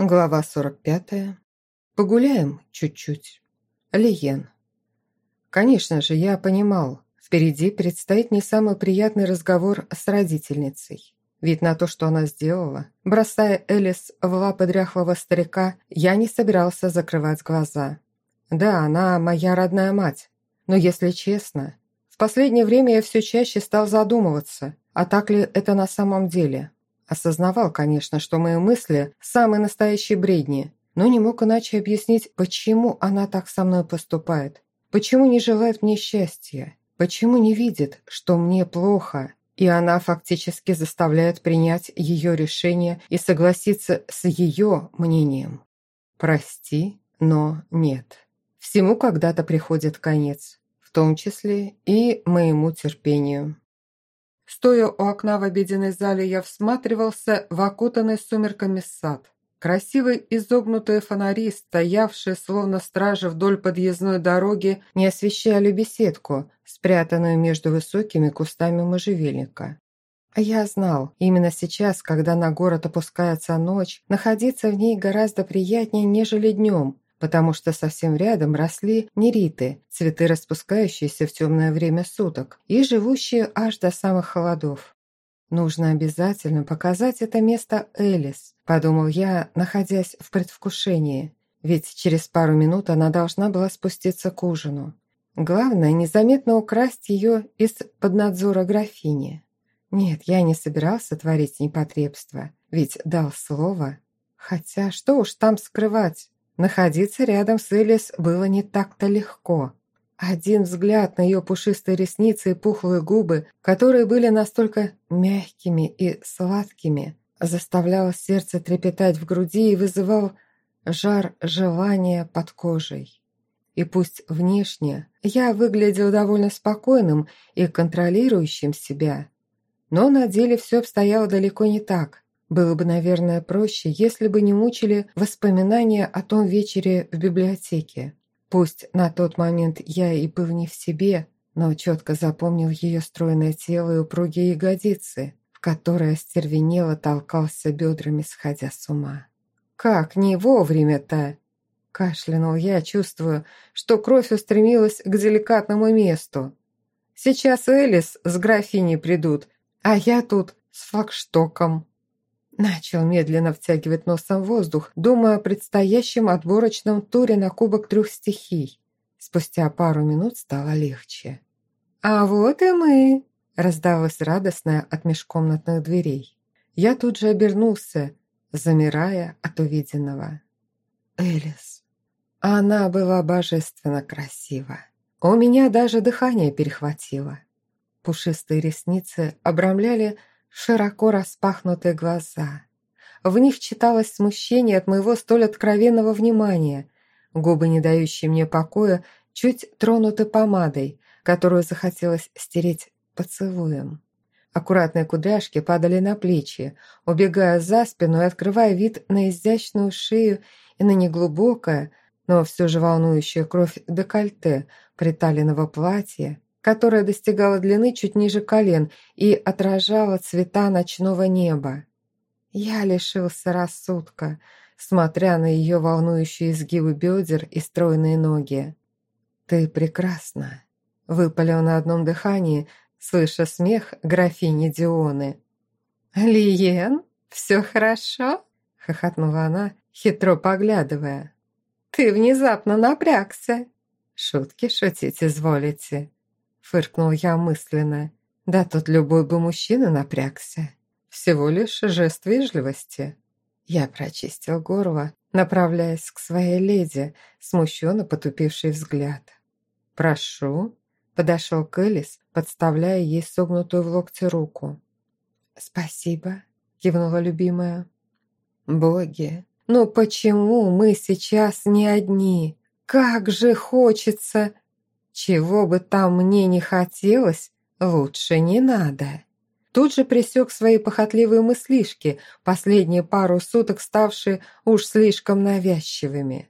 Глава 45. Погуляем чуть-чуть. Лиен. Конечно же, я понимал, впереди предстоит не самый приятный разговор с родительницей. Ведь на то, что она сделала, бросая Элис в лапы дряхлого старика, я не собирался закрывать глаза. Да, она моя родная мать, но если честно, в последнее время я все чаще стал задумываться, а так ли это на самом деле – Осознавал, конечно, что мои мысли – самые настоящие бредни, но не мог иначе объяснить, почему она так со мной поступает. Почему не желает мне счастья? Почему не видит, что мне плохо? И она фактически заставляет принять ее решение и согласиться с ее мнением. Прости, но нет. Всему когда-то приходит конец, в том числе и моему терпению. Стоя у окна в обеденной зале, я всматривался в окутанный сумерками сад. Красивые изогнутые фонари, стоявшие словно стражи вдоль подъездной дороги, не освещали беседку, спрятанную между высокими кустами можжевельника. А я знал, именно сейчас, когда на город опускается ночь, находиться в ней гораздо приятнее, нежели днем, потому что совсем рядом росли нериты, цветы, распускающиеся в темное время суток и живущие аж до самых холодов. «Нужно обязательно показать это место Элис», – подумал я, находясь в предвкушении, ведь через пару минут она должна была спуститься к ужину. Главное, незаметно украсть ее из-под надзора графини. Нет, я не собирался творить непотребство, ведь дал слово. Хотя, что уж там скрывать, Находиться рядом с Элис было не так-то легко. Один взгляд на ее пушистые ресницы и пухлые губы, которые были настолько мягкими и сладкими, заставлял сердце трепетать в груди и вызывал жар желания под кожей. И пусть внешне я выглядел довольно спокойным и контролирующим себя, но на деле все обстояло далеко не так. Было бы, наверное, проще, если бы не мучили воспоминания о том вечере в библиотеке. Пусть на тот момент я и был не в себе, но четко запомнил ее стройное тело и упругие ягодицы, в которые остервенело толкался бедрами, сходя с ума. «Как не вовремя-то!» Кашлянул я, чувствую, что кровь устремилась к деликатному месту. «Сейчас Элис с графиней придут, а я тут с флагштоком». Начал медленно втягивать носом воздух, думая о предстоящем отборочном туре на Кубок трех стихий. Спустя пару минут стало легче. «А вот и мы!» – раздалось радостное от межкомнатных дверей. Я тут же обернулся, замирая от увиденного. Элис. Она была божественно красива. У меня даже дыхание перехватило. Пушистые ресницы обрамляли широко распахнутые глаза. В них читалось смущение от моего столь откровенного внимания. Губы, не дающие мне покоя, чуть тронуты помадой, которую захотелось стереть поцелуем. Аккуратные кудряшки падали на плечи, убегая за спину и открывая вид на изящную шею и на неглубокое, но все же волнующее кровь декольте приталенного платья, которая достигала длины чуть ниже колен и отражала цвета ночного неба. Я лишился рассудка, смотря на ее волнующие изгибы бедер и стройные ноги. «Ты прекрасна», — выпалил на одном дыхании, слыша смех графини Дионы. «Лиен, все хорошо?» — хохотнула она, хитро поглядывая. «Ты внезапно напрягся». «Шутки шутить изволите», фыркнул я мысленно. Да тут любой бы мужчина напрягся. Всего лишь жест вежливости. Я прочистил горло, направляясь к своей леди, смущенно потупивший взгляд. «Прошу», — подошел к подставляя ей согнутую в локте руку. «Спасибо», — кивнула любимая. «Боги, ну почему мы сейчас не одни? Как же хочется чего бы там мне не хотелось, лучше не надо. Тут же присек свои похотливые мыслишки, последние пару суток ставшие уж слишком навязчивыми.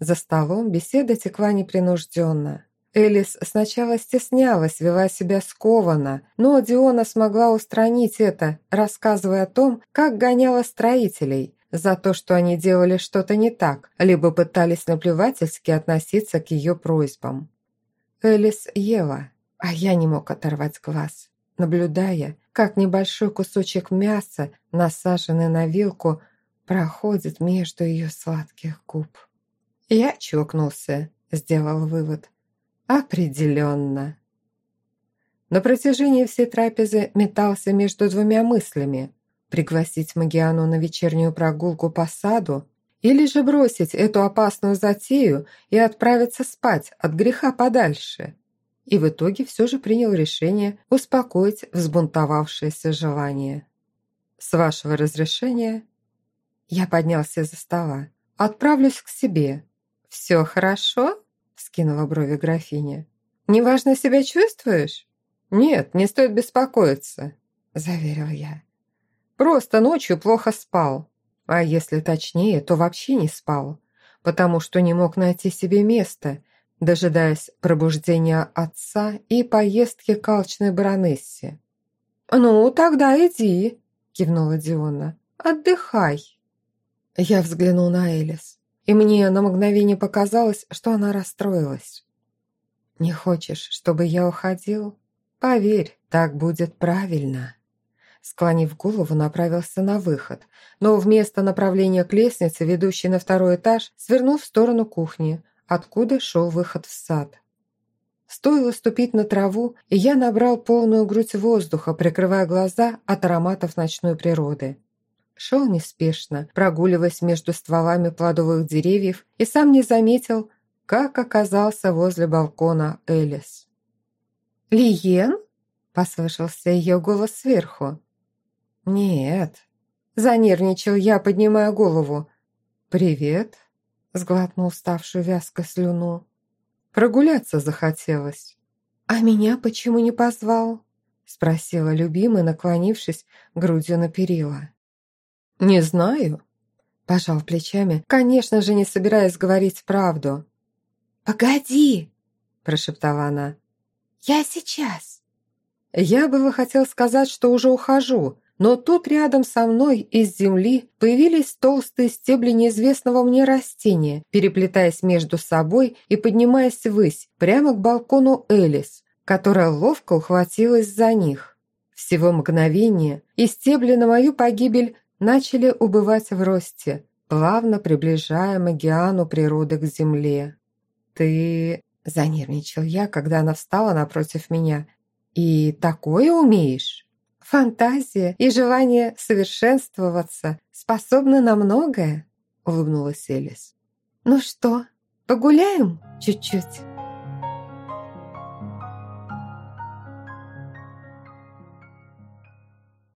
За столом беседа текла непринужденно. Элис сначала стеснялась, вела себя скованно, но Диона смогла устранить это, рассказывая о том, как гоняла строителей, за то, что они делали что-то не так, либо пытались наплевательски относиться к ее просьбам. Элис ела, а я не мог оторвать глаз, наблюдая, как небольшой кусочек мяса, насаженный на вилку, проходит между ее сладких губ. Я чокнулся, сделал вывод. Определенно. На протяжении всей трапезы метался между двумя мыслями. Пригласить Магиану на вечернюю прогулку по саду или же бросить эту опасную затею и отправиться спать от греха подальше. И в итоге все же принял решение успокоить взбунтовавшееся желание. «С вашего разрешения?» Я поднялся за стола. «Отправлюсь к себе». «Все хорошо?» – скинула брови графиня. «Неважно себя чувствуешь?» «Нет, не стоит беспокоиться», – заверил я. «Просто ночью плохо спал. А если точнее, то вообще не спал, потому что не мог найти себе места, дожидаясь пробуждения отца и поездки к алчной баронессе. «Ну, тогда иди», – кивнула Диона. «Отдыхай». Я взглянул на Элис, и мне на мгновение показалось, что она расстроилась. «Не хочешь, чтобы я уходил?» «Поверь, так будет правильно». Склонив голову, направился на выход, но вместо направления к лестнице, ведущей на второй этаж, свернул в сторону кухни, откуда шел выход в сад. Стоило ступить на траву, и я набрал полную грудь воздуха, прикрывая глаза от ароматов ночной природы. Шел неспешно, прогуливаясь между стволами плодовых деревьев, и сам не заметил, как оказался возле балкона Элис. «Лиен?» – послышался ее голос сверху. «Нет». Занервничал я, поднимая голову. «Привет», – сглотнул ставшую вязкой слюну. «Прогуляться захотелось». «А меня почему не позвал?» – спросила любимый, наклонившись грудью на перила. «Не знаю», – пожал плечами, конечно же, не собираясь говорить правду. «Погоди!» – прошептала она. «Я сейчас!» Я было хотел сказать, что уже ухожу, но тут рядом со мной из земли появились толстые стебли неизвестного мне растения, переплетаясь между собой и поднимаясь ввысь, прямо к балкону Элис, которая ловко ухватилась за них. Всего мгновение, и стебли на мою погибель начали убывать в росте, плавно приближая Магиану природы к земле. «Ты Занервничал я, когда она встала напротив меня. «И такое умеешь?» «Фантазия и желание совершенствоваться способны на многое», улыбнулась Элис. «Ну что, погуляем чуть-чуть?»